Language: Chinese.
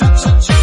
恰恰恰